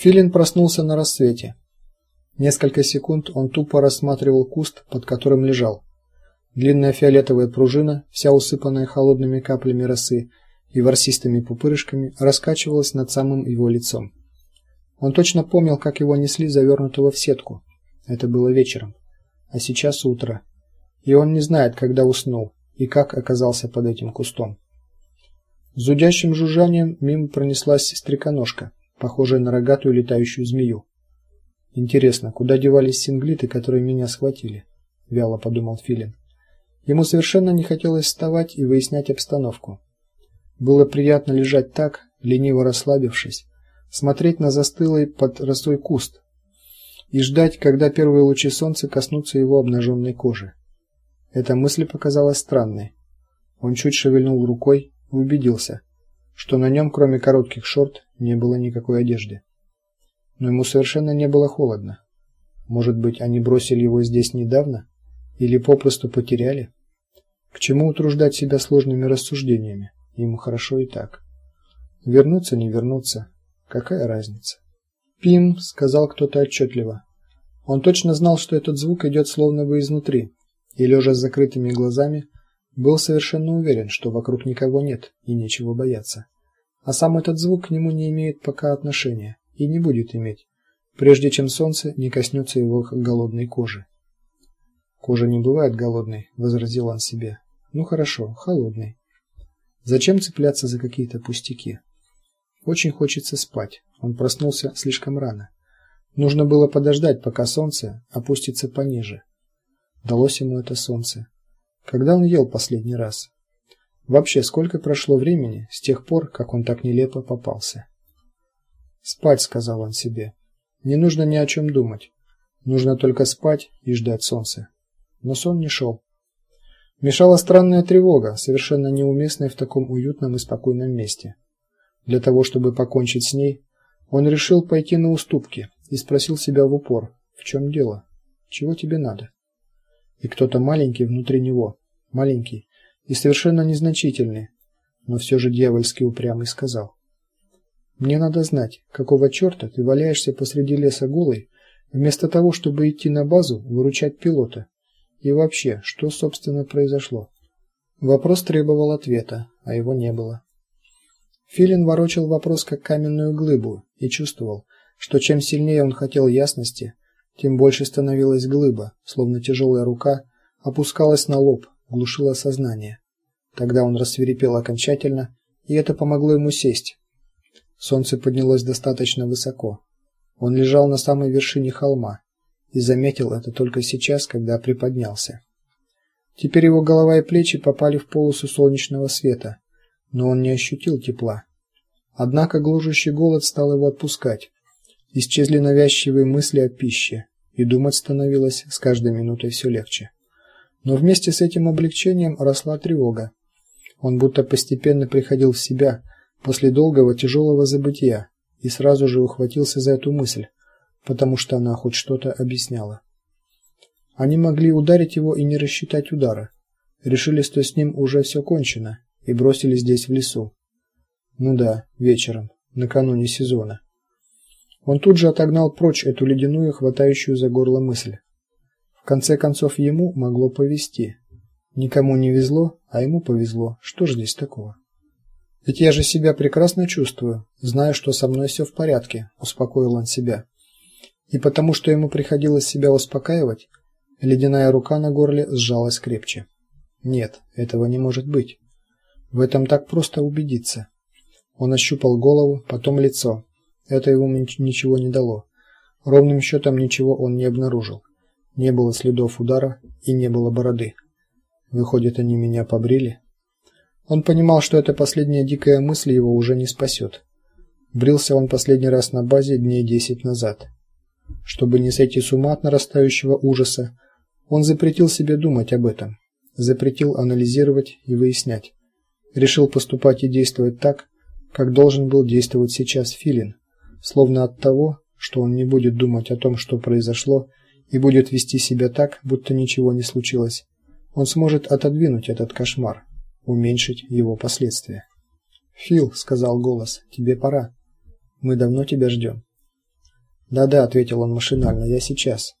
Филин проснулся на рассвете. Несколько секунд он тупо рассматривал куст, под которым лежал. Длинная фиолетовая пружина, вся усыпанная холодными каплями росы и ворсистыми пупырышками, раскачивалась над самым его лицом. Он точно помнил, как его несли завернутого в сетку. Это было вечером, а сейчас утро. И он не знает, когда уснул и как оказался под этим кустом. С зудящим жужжанием мимо пронеслась стреконожка, похожая на рогатую летающую змею. Интересно, куда девались синглиты, которые меня схватили? вяло подумал Филин. Ему совершенно не хотелось вставать и выяснять обстановку. Было приятно лежать так, лениво расслабившись, смотреть на застылый под росой куст и ждать, когда первые лучи солнца коснутся его обнаженной кожи. Эта мысль показалась странной. Он чуть шевельнул рукой и убедился, что на нем, кроме коротких шорт, не было никакой одежды. Но ему совершенно не было холодно. Может быть, они бросили его здесь недавно или попросту потеряли? К чему утруждать себя сложными рассуждениями? Ему хорошо и так. Вернуться не вернуться, какая разница? Пим, сказал кто-то отчетливо. Он точно знал, что этот звук идет словно бы изнутри, и лежа с закрытыми глазами, был совершенно уверен, что вокруг никого нет и нечего бояться. А сам этот звук к нему не имеет пока отношения и не будет иметь, прежде чем солнце не коснется его голодной кожи. Кожа не бывает голодной, возразил он себе. Ну хорошо, холодной. Зачем цепляться за какие-то пустяки? Очень хочется спать. Он проснулся слишком рано. Нужно было подождать, пока солнце опустится пониже. Далось ему это солнце. Когда он ел последний раз? Вообще, сколько прошло времени с тех пор, как он так нелепо попался? Спать, сказал он себе. Не нужно ни о чем думать. Нужно только спать и ждать солнца. Но сон не шел. Мешала странная тревога, совершенно неуместная в таком уютном и спокойном месте. Для того, чтобы покончить с ней, он решил пойти на уступки и спросил себя в упор: "В чем дело? Чего тебе надо?" И кто-то маленький внутри него, маленький и совершенно незначительный, но все же дьявольски упрямый сказал: "Мне надо знать, какого чёрта ты валяешься посреди леса голый, вместо того, чтобы идти на базу выручать пилота. И вообще, что собственно произошло?" Вопрос требовал ответа, а его не было. Филин ворочал вопрос как каменную глыбу и чувствовал, что чем сильнее он хотел ясности, тем больше становилась глыба, словно тяжелая рука опускалась на лоб, глушила сознание. Тогда он рассверепел окончательно, и это помогло ему сесть. Солнце поднялось достаточно высоко. Он лежал на самой вершине холма и заметил это только сейчас, когда приподнялся. Теперь его голова и плечи попали в полосу солнечного света, но он не ощутил тепла. Однако гложущий голод стал его отпускать. Исчезли навязчивые мысли о пище, и думать становилось с каждой минутой все легче. Но вместе с этим облегчением росла тревога. Он будто постепенно приходил в себя после долгого тяжелого забытия и сразу же ухватился за эту мысль, потому что она хоть что-то объясняла. Они могли ударить его и не рассчитать удара. Решили, что с ним уже все кончено, и бросили здесь в лесу. Ну да, вечером, накануне сезона. Он тут же отогнал прочь эту ледяную, хватающую за горло мысль. В конце концов ему могло повезти. Никому не везло, а ему повезло. Что ж здесь такого? Ведь я же себя прекрасно чувствую, знаю, что со мной все в порядке, успокоил он себя. И потому что ему приходилось себя успокаивать, ледяная рука на горле сжалась крепче. Нет, этого не может быть. В этом так просто убедиться. Он ощупал голову, потом лицо. Это ему ничего не дало. Ровным счетом ничего он не обнаружил. Не было следов удара и не было бороды. Выходит, они меня побрили. Он понимал, что эта последняя дикая мысль его уже не спасет. Брился он последний раз на базе дней десять назад. Чтобы не сойти с ума от нарастающего ужаса, он запретил себе думать об этом, запретил анализировать и выяснять. Решил поступать и действовать так, как должен был действовать сейчас Филин словно от того, что он не будет думать о том, что произошло, и будет вести себя так, будто ничего не случилось. Он сможет отодвинуть этот кошмар, уменьшить его последствия. "Фил", сказал голос. "Тебе пора. Мы давно тебя ждем». "Да-да", ответил он машинально. "Я сейчас".